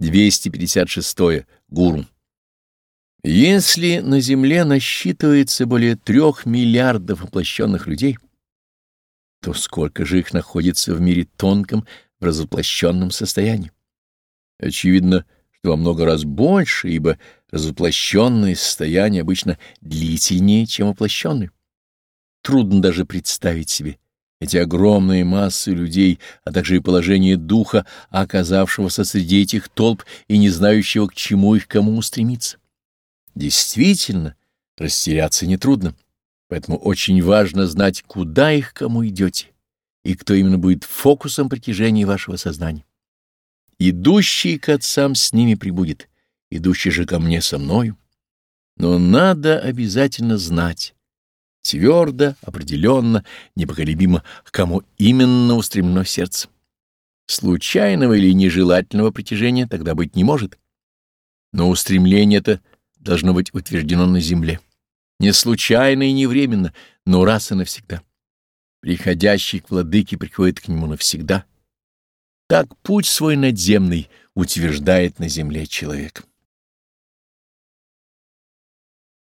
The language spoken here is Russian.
256. Гуру. Если на Земле насчитывается более трех миллиардов воплощенных людей, то сколько же их находится в мире тонком, в развоплощенном состоянии? Очевидно, что во много раз больше, ибо развоплощенное состояние обычно длительнее, чем воплощенное. Трудно даже представить себе эти огромные массы людей, а также и положение духа, оказавшегося среди этих толп и не знающего, к чему и к кому устремиться. Действительно, растеряться нетрудно, поэтому очень важно знать, куда их кому идете, и кто именно будет фокусом притяжения вашего сознания. Идущий к отцам с ними прибудет, идущий же ко мне со мною. Но надо обязательно знать, твердо, определенно, непоколебимо, к кому именно устремлено сердце. Случайного или нежелательного притяжения тогда быть не может. Но устремление это должно быть утверждено на земле. Не случайно и не временно, но раз и навсегда. Приходящий к владыке приходит к нему навсегда. Так путь свой надземный утверждает на земле человек.